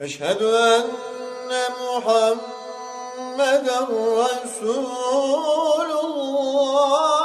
أشهد أن محمدا رسول الله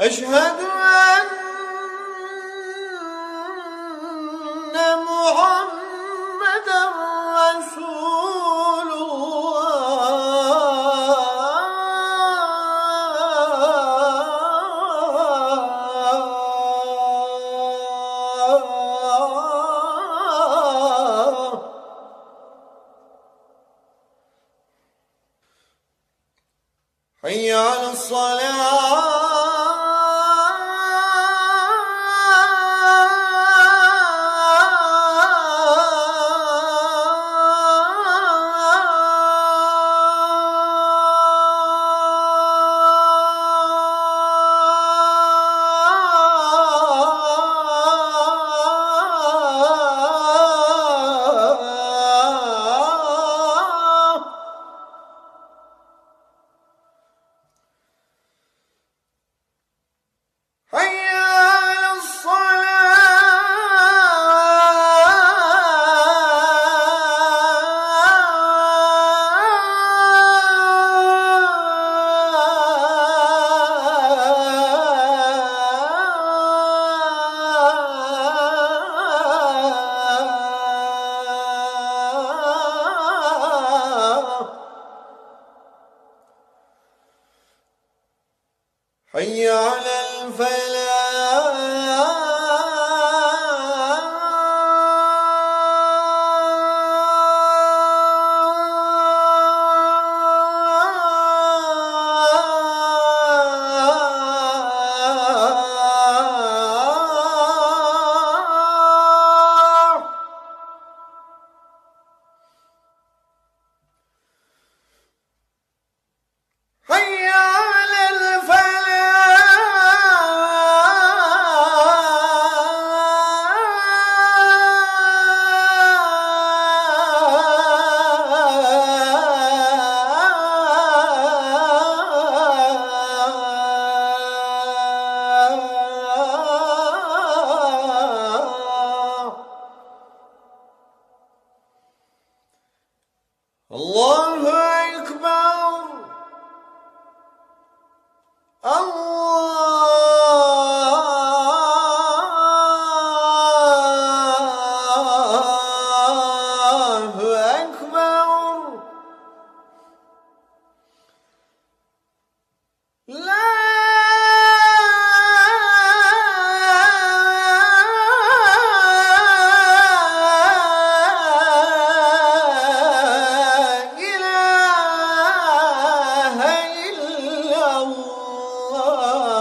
أشهد أن حي على الصلاة. حي على الفلاح. الله الله